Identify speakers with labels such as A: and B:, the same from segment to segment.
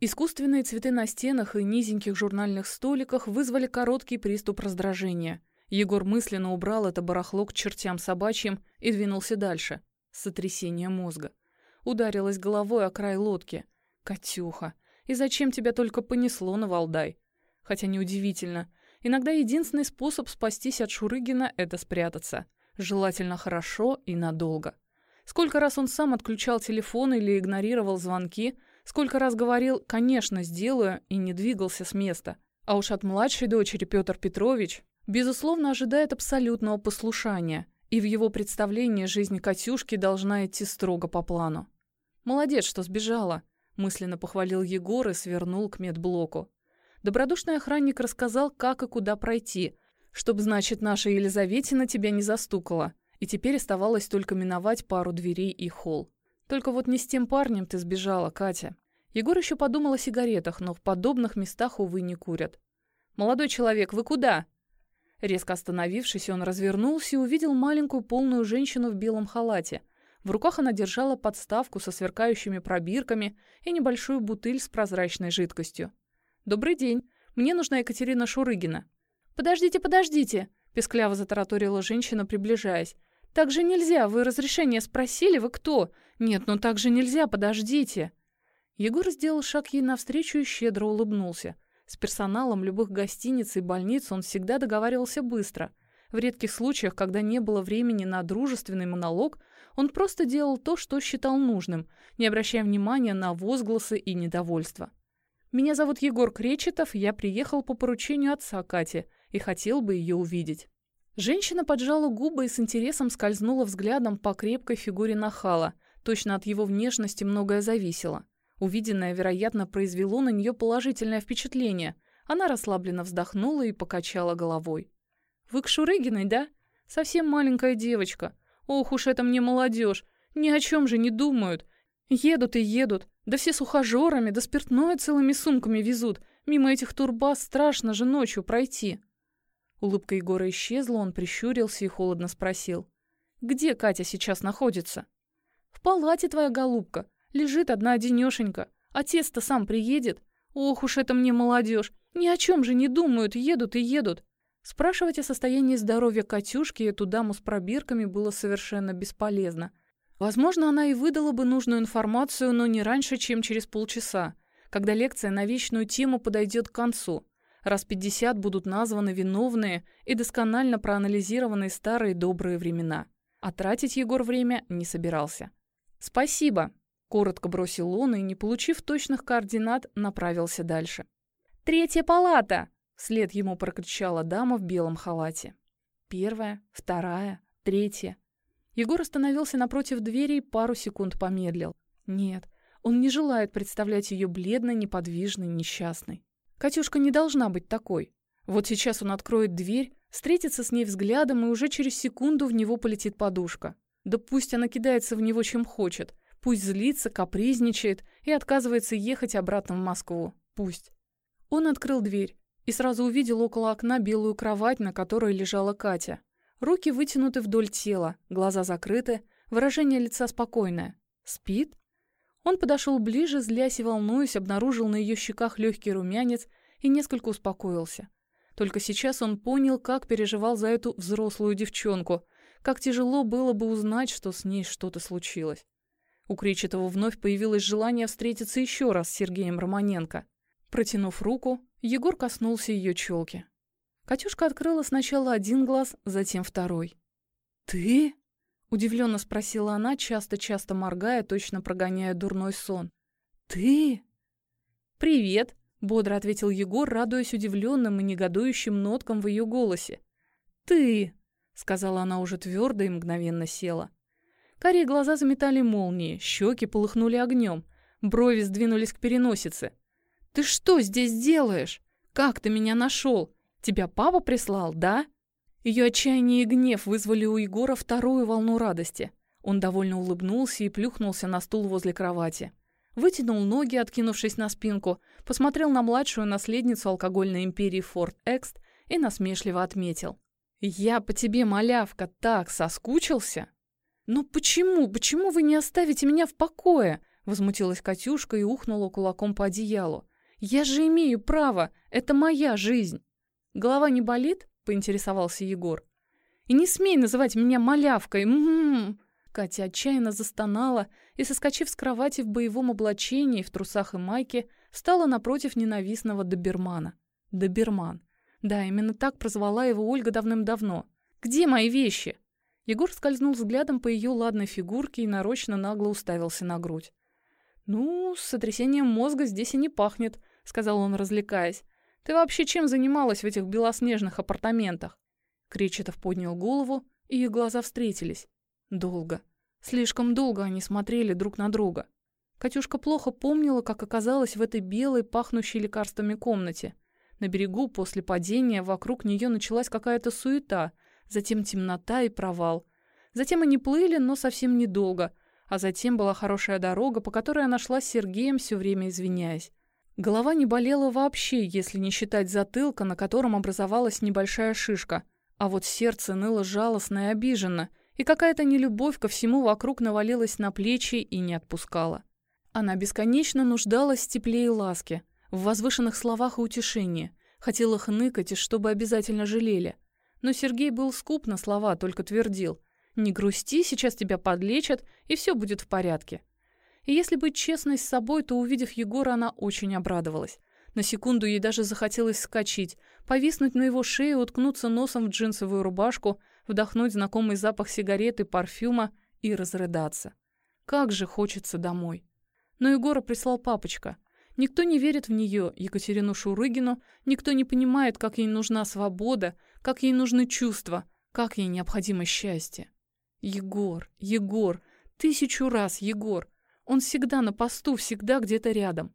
A: Искусственные цветы на стенах и низеньких журнальных столиках вызвали короткий приступ раздражения. Егор мысленно убрал это барахло к чертям собачьим и двинулся дальше. Сотрясение мозга. Ударилась головой о край лодки. «Катюха, и зачем тебя только понесло на Валдай?» Хотя неудивительно. Иногда единственный способ спастись от Шурыгина — это спрятаться. Желательно хорошо и надолго. Сколько раз он сам отключал телефон или игнорировал звонки, сколько раз говорил «конечно, сделаю» и не двигался с места. А уж от младшей дочери Петр Петрович безусловно, ожидает абсолютного послушания, и в его представлении жизнь Катюшки должна идти строго по плану. «Молодец, что сбежала», — мысленно похвалил Егор и свернул к медблоку. Добродушный охранник рассказал, как и куда пройти, чтобы, значит, наша Елизаветина тебя не застукала, и теперь оставалось только миновать пару дверей и холл. Только вот не с тем парнем ты сбежала, Катя. Егор еще подумал о сигаретах, но в подобных местах, увы, не курят. «Молодой человек, вы куда?» Резко остановившись, он развернулся и увидел маленькую полную женщину в белом халате. В руках она держала подставку со сверкающими пробирками и небольшую бутыль с прозрачной жидкостью. «Добрый день. Мне нужна Екатерина Шурыгина». «Подождите, подождите!» — пескляво затараторила женщина, приближаясь. «Так же нельзя! Вы разрешение спросили? Вы кто? Нет, ну так же нельзя, подождите!» Егор сделал шаг ей навстречу и щедро улыбнулся. С персоналом любых гостиниц и больниц он всегда договаривался быстро. В редких случаях, когда не было времени на дружественный монолог, он просто делал то, что считал нужным, не обращая внимания на возгласы и недовольство. «Меня зовут Егор Кречетов, я приехал по поручению отца Кати и хотел бы ее увидеть». Женщина поджала губы и с интересом скользнула взглядом по крепкой фигуре нахала. Точно от его внешности многое зависело. Увиденное, вероятно, произвело на нее положительное впечатление. Она расслабленно вздохнула и покачала головой. «Вы к Шурыгиной, да? Совсем маленькая девочка. Ох уж это мне молодежь. Ни о чем же не думают. Едут и едут. Да все с ухажерами, да спиртное целыми сумками везут. Мимо этих турбаз страшно же ночью пройти». Улыбка Егора исчезла, он прищурился и холодно спросил. «Где Катя сейчас находится?» «В палате твоя голубка. Лежит одна одинешенька. Отец-то сам приедет. Ох уж это мне молодежь. Ни о чем же не думают, едут и едут. Спрашивать о состоянии здоровья Катюшки эту даму с пробирками было совершенно бесполезно. Возможно, она и выдала бы нужную информацию, но не раньше, чем через полчаса, когда лекция на вечную тему подойдет к концу. Раз 50 будут названы виновные и досконально проанализированы старые добрые времена. А тратить Егор время не собирался. «Спасибо», Коротко бросил он и, не получив точных координат, направился дальше. «Третья палата!» — вслед ему прокричала дама в белом халате. Первая, вторая, третья. Егор остановился напротив двери и пару секунд помедлил. Нет, он не желает представлять ее бледной, неподвижной, несчастной. Катюшка не должна быть такой. Вот сейчас он откроет дверь, встретится с ней взглядом, и уже через секунду в него полетит подушка. Да пусть она кидается в него чем хочет — Пусть злится, капризничает и отказывается ехать обратно в Москву. Пусть. Он открыл дверь и сразу увидел около окна белую кровать, на которой лежала Катя. Руки вытянуты вдоль тела, глаза закрыты, выражение лица спокойное. Спит? Он подошел ближе, злясь и волнуясь, обнаружил на ее щеках легкий румянец и несколько успокоился. Только сейчас он понял, как переживал за эту взрослую девчонку, как тяжело было бы узнать, что с ней что-то случилось. У Кречетова вновь появилось желание встретиться еще раз с Сергеем Романенко. Протянув руку, Егор коснулся ее челки. Катюшка открыла сначала один глаз, затем второй. «Ты?» — удивленно спросила она, часто-часто моргая, точно прогоняя дурной сон. «Ты?» «Привет!» — бодро ответил Егор, радуясь удивленным и негодующим ноткам в ее голосе. «Ты!» — сказала она уже твердо и мгновенно села. Карие глаза заметали молнии, щеки полыхнули огнем, брови сдвинулись к переносице. «Ты что здесь делаешь? Как ты меня нашел? Тебя папа прислал, да?» Ее отчаяние и гнев вызвали у Егора вторую волну радости. Он довольно улыбнулся и плюхнулся на стул возле кровати. Вытянул ноги, откинувшись на спинку, посмотрел на младшую наследницу алкогольной империи Форт Экст и насмешливо отметил. «Я по тебе, малявка, так соскучился!» «Но почему, почему вы не оставите меня в покое?» — Возмутилась Катюшка и ухнула кулаком по одеялу. «Я же имею право! Это моя жизнь!» «Голова не болит?» — поинтересовался Егор. «И не смей называть меня малявкой! М -м -м. Катя отчаянно застонала и, соскочив с кровати в боевом облачении, в трусах и майке, встала напротив ненавистного добермана. Доберман. Да, именно так прозвала его Ольга давным-давно. «Где мои вещи?» Егор скользнул взглядом по ее ладной фигурке и нарочно нагло уставился на грудь. «Ну, с сотрясением мозга здесь и не пахнет», — сказал он, развлекаясь. «Ты вообще чем занималась в этих белоснежных апартаментах?» Кречетов поднял голову, и их глаза встретились. Долго. Слишком долго они смотрели друг на друга. Катюшка плохо помнила, как оказалась в этой белой, пахнущей лекарствами комнате. На берегу после падения вокруг нее началась какая-то суета, затем темнота и провал. Затем они плыли, но совсем недолго, а затем была хорошая дорога, по которой она шла с Сергеем, все время извиняясь. Голова не болела вообще, если не считать затылка, на котором образовалась небольшая шишка. А вот сердце ныло жалостно и обиженно, и какая-то нелюбовь ко всему вокруг навалилась на плечи и не отпускала. Она бесконечно нуждалась в тепле и ласке, в возвышенных словах и утешении, хотела хныкать и чтобы обязательно жалели. Но Сергей был скуп на слова, только твердил. «Не грусти, сейчас тебя подлечат, и все будет в порядке». И если быть честной с собой, то, увидев Егора, она очень обрадовалась. На секунду ей даже захотелось скачить, повиснуть на его шее, уткнуться носом в джинсовую рубашку, вдохнуть знакомый запах сигареты, парфюма и разрыдаться. Как же хочется домой. Но Егора прислал папочка. Никто не верит в нее, Екатерину Шурыгину, никто не понимает, как ей нужна свобода, как ей нужны чувства, как ей необходимо счастье. Егор, Егор, тысячу раз Егор. Он всегда на посту, всегда где-то рядом.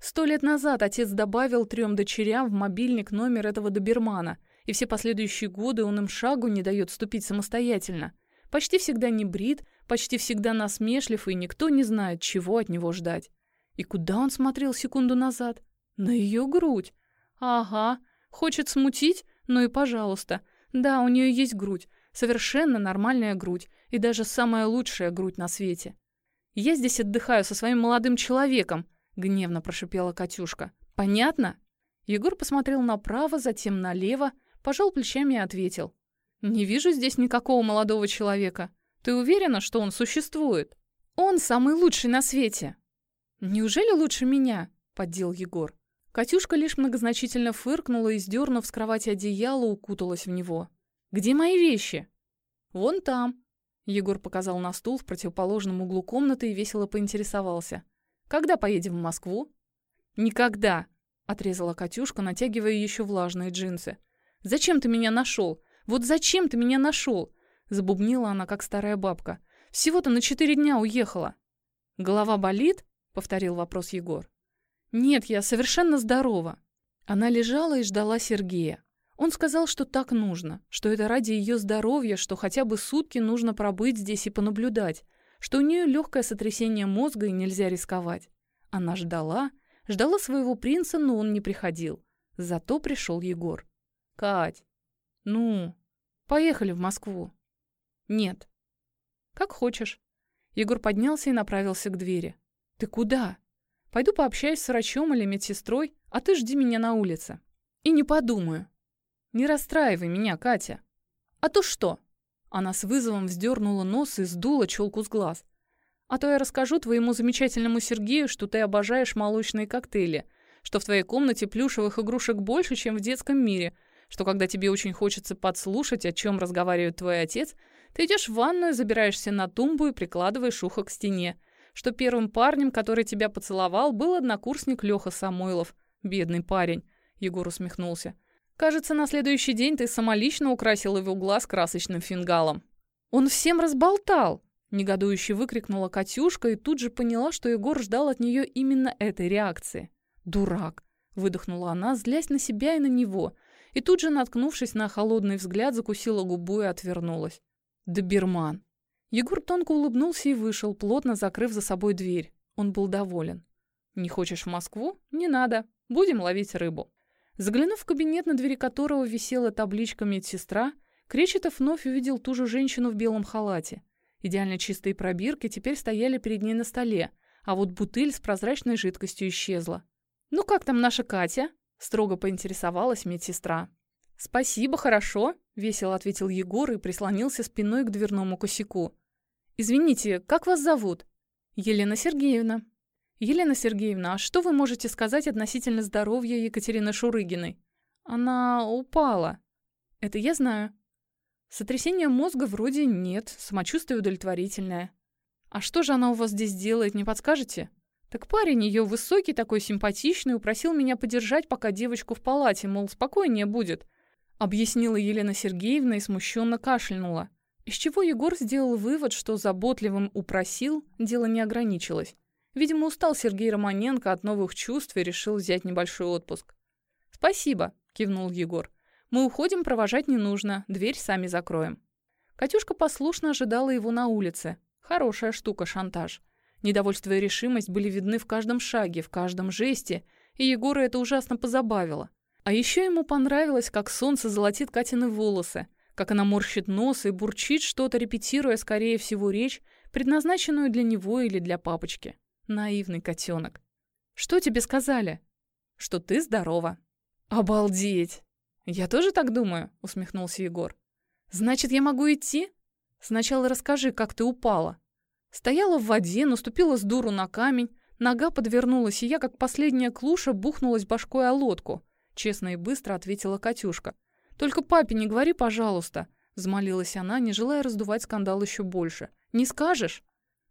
A: Сто лет назад отец добавил трем дочерям в мобильник номер этого добермана, и все последующие годы он им шагу не дает ступить самостоятельно. Почти всегда не брит, почти всегда насмешлив, и никто не знает, чего от него ждать. И куда он смотрел секунду назад? На ее грудь. Ага, хочет смутить? Ну и пожалуйста. Да, у нее есть грудь. Совершенно нормальная грудь. И даже самая лучшая грудь на свете. Я здесь отдыхаю со своим молодым человеком, гневно прошипела Катюшка. Понятно? Егор посмотрел направо, затем налево, пожал плечами и ответил. «Не вижу здесь никакого молодого человека. Ты уверена, что он существует? Он самый лучший на свете!» «Неужели лучше меня?» — поддел Егор. Катюшка лишь многозначительно фыркнула и, сдернув с кровати одеяло, укуталась в него. «Где мои вещи?» «Вон там». Егор показал на стул в противоположном углу комнаты и весело поинтересовался. «Когда поедем в Москву?» «Никогда», — отрезала Катюшка, натягивая еще влажные джинсы. «Зачем ты меня нашел? Вот зачем ты меня нашел?» Забубнила она, как старая бабка. «Всего-то на четыре дня уехала». «Голова болит?» — повторил вопрос Егор. «Нет, я совершенно здорова». Она лежала и ждала Сергея. Он сказал, что так нужно, что это ради ее здоровья, что хотя бы сутки нужно пробыть здесь и понаблюдать, что у нее легкое сотрясение мозга и нельзя рисковать. Она ждала, ждала своего принца, но он не приходил. Зато пришел Егор. «Кать, ну, поехали в Москву». «Нет». «Как хочешь». Егор поднялся и направился к двери. «Ты куда?» «Пойду пообщаюсь с врачом или медсестрой, а ты жди меня на улице». «И не подумаю». «Не расстраивай меня, Катя». «А то что?» Она с вызовом вздернула нос и сдула челку с глаз. «А то я расскажу твоему замечательному Сергею, что ты обожаешь молочные коктейли, что в твоей комнате плюшевых игрушек больше, чем в детском мире, что когда тебе очень хочется подслушать, о чем разговаривает твой отец, ты идешь в ванную, забираешься на тумбу и прикладываешь ухо к стене, что первым парнем, который тебя поцеловал, был однокурсник Леха Самойлов. Бедный парень. Егор усмехнулся. Кажется, на следующий день ты самолично украсил его глаз красочным фингалом. Он всем разболтал! Негодующе выкрикнула Катюшка и тут же поняла, что Егор ждал от нее именно этой реакции. «Дурак!» — выдохнула она, злясь на себя и на него, и тут же, наткнувшись на холодный взгляд, закусила губу и отвернулась. «Доберман!» Егор тонко улыбнулся и вышел, плотно закрыв за собой дверь. Он был доволен. «Не хочешь в Москву? Не надо. Будем ловить рыбу». Заглянув в кабинет, на двери которого висела табличка «Медсестра», Кречетов вновь увидел ту же женщину в белом халате. Идеально чистые пробирки теперь стояли перед ней на столе, а вот бутыль с прозрачной жидкостью исчезла. «Ну как там наша Катя?» — строго поинтересовалась медсестра. «Спасибо, хорошо», — весело ответил Егор и прислонился спиной к дверному косяку. «Извините, как вас зовут?» «Елена Сергеевна». «Елена Сергеевна, а что вы можете сказать относительно здоровья Екатерины Шурыгиной?» «Она упала». «Это я знаю». «Сотрясения мозга вроде нет, самочувствие удовлетворительное». «А что же она у вас здесь делает, не подскажете?» «Так парень ее высокий, такой симпатичный, упросил меня подержать пока девочку в палате, мол, спокойнее будет», объяснила Елена Сергеевна и смущенно кашлянула. Из чего Егор сделал вывод, что заботливым упросил, дело не ограничилось. Видимо, устал Сергей Романенко от новых чувств и решил взять небольшой отпуск. «Спасибо», — кивнул Егор. «Мы уходим, провожать не нужно, дверь сами закроем». Катюшка послушно ожидала его на улице. Хорошая штука шантаж. Недовольство и решимость были видны в каждом шаге, в каждом жесте, и Егора это ужасно позабавило. А еще ему понравилось, как солнце золотит Катины волосы, как она морщит нос и бурчит что-то, репетируя, скорее всего, речь, предназначенную для него или для папочки. Наивный котенок. «Что тебе сказали?» «Что ты здорова». «Обалдеть!» «Я тоже так думаю», — усмехнулся Егор. «Значит, я могу идти?» «Сначала расскажи, как ты упала». Стояла в воде, наступила с дуру на камень, нога подвернулась, и я, как последняя клуша, бухнулась башкой о лодку. Честно и быстро ответила Катюшка. «Только папе не говори, пожалуйста», — взмолилась она, не желая раздувать скандал еще больше. «Не скажешь?»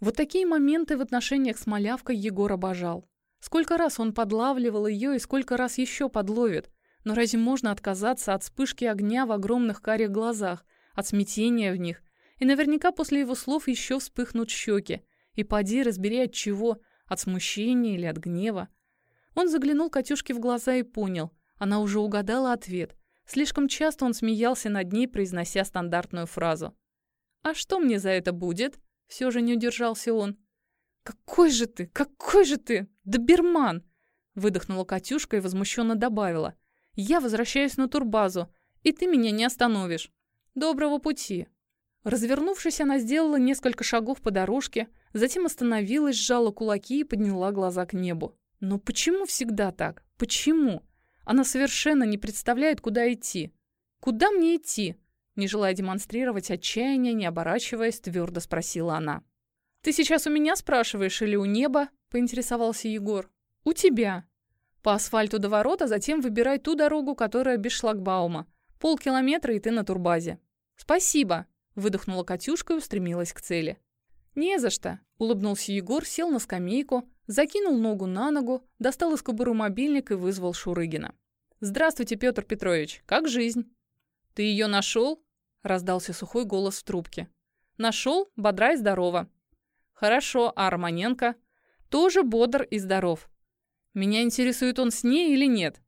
A: Вот такие моменты в отношениях с малявкой Егор обожал. Сколько раз он подлавливал ее и сколько раз еще подловит. Но разве можно отказаться от вспышки огня в огромных карих глазах, от смятения в них? И наверняка после его слов еще вспыхнут щеки. И поди разбери от чего, от смущения или от гнева. Он заглянул Катюшке в глаза и понял, она уже угадала ответ. Слишком часто он смеялся над ней, произнося стандартную фразу. «А что мне за это будет?» Все же не удержался он. «Какой же ты! Какой же ты! Доберман!» Выдохнула Катюшка и возмущенно добавила. «Я возвращаюсь на турбазу, и ты меня не остановишь. Доброго пути!» Развернувшись, она сделала несколько шагов по дорожке, затем остановилась, сжала кулаки и подняла глаза к небу. «Но почему всегда так? Почему?» Она совершенно не представляет, куда идти. «Куда мне идти?» Не желая демонстрировать отчаяние, не оборачиваясь, твердо спросила она. «Ты сейчас у меня спрашиваешь или у неба?» — поинтересовался Егор. «У тебя». «По асфальту до ворот, а затем выбирай ту дорогу, которая без шлагбаума. Полкилометра, и ты на турбазе». «Спасибо», — выдохнула Катюшка и устремилась к цели. «Не за что», — улыбнулся Егор, сел на скамейку, закинул ногу на ногу, достал из кобуры мобильник и вызвал Шурыгина. «Здравствуйте, Петр Петрович, как жизнь?» «Ты ее нашел?» — раздался сухой голос в трубке. «Нашел, бодра и здорова». «Хорошо, а Романенко?» «Тоже бодр и здоров». «Меня интересует он с ней или нет?»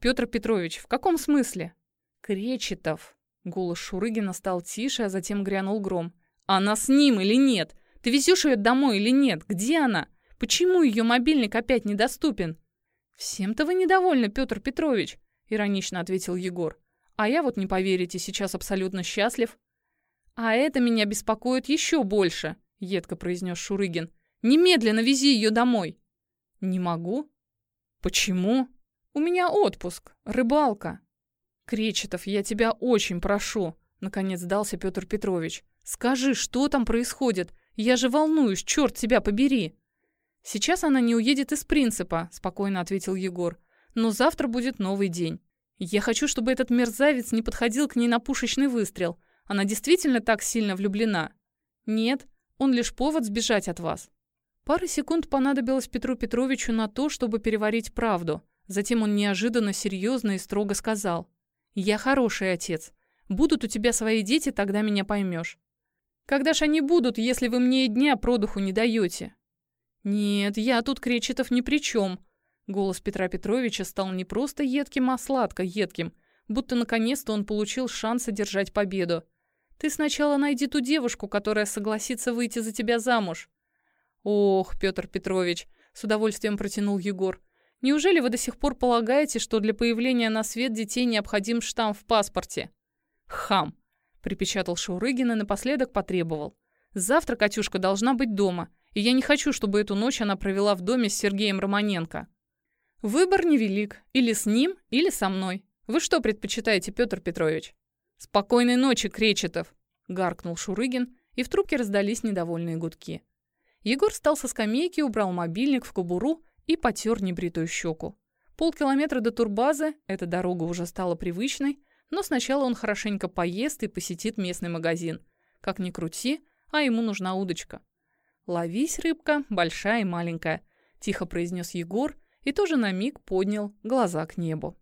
A: «Петр Петрович, в каком смысле?» «Кречетов». Голос Шурыгина стал тише, а затем грянул гром. «Она с ним или нет? Ты везешь ее домой или нет? Где она? Почему ее мобильник опять недоступен?» «Всем-то вы недовольны, Петр Петрович», — иронично ответил Егор. А я вот, не поверите, сейчас абсолютно счастлив. А это меня беспокоит еще больше, едко произнес Шурыгин. Немедленно вези ее домой. Не могу. Почему? У меня отпуск, рыбалка. Кречетов, я тебя очень прошу, наконец сдался Петр Петрович. Скажи, что там происходит? Я же волнуюсь, черт тебя побери. Сейчас она не уедет из принципа, спокойно ответил Егор. Но завтра будет новый день. Я хочу, чтобы этот мерзавец не подходил к ней на пушечный выстрел. Она действительно так сильно влюблена? Нет, он лишь повод сбежать от вас. Пара секунд понадобилось Петру Петровичу на то, чтобы переварить правду. Затем он неожиданно серьезно и строго сказал. «Я хороший отец. Будут у тебя свои дети, тогда меня поймешь. Когда ж они будут, если вы мне и дня продуху не даете?» «Нет, я тут, Кречетов, ни при чем», Голос Петра Петровича стал не просто едким, а сладко едким, будто наконец-то он получил шанс одержать победу. «Ты сначала найди ту девушку, которая согласится выйти за тебя замуж». «Ох, Петр Петрович», — с удовольствием протянул Егор, «неужели вы до сих пор полагаете, что для появления на свет детей необходим штамп в паспорте?» «Хам», — припечатал Шаурыгин и напоследок потребовал. «Завтра Катюшка должна быть дома, И я не хочу, чтобы эту ночь она провела в доме с Сергеем Романенко. Выбор невелик. Или с ним, или со мной. Вы что предпочитаете, Петр Петрович? Спокойной ночи, Кречетов! Гаркнул Шурыгин, и в трубке раздались недовольные гудки. Егор встал со скамейки, убрал мобильник в кобуру и потер небритую щеку. Полкилометра до турбазы, эта дорога уже стала привычной, но сначала он хорошенько поест и посетит местный магазин. Как ни крути, а ему нужна удочка. «Ловись, рыбка, большая и маленькая», – тихо произнес Егор и тоже на миг поднял глаза к небу.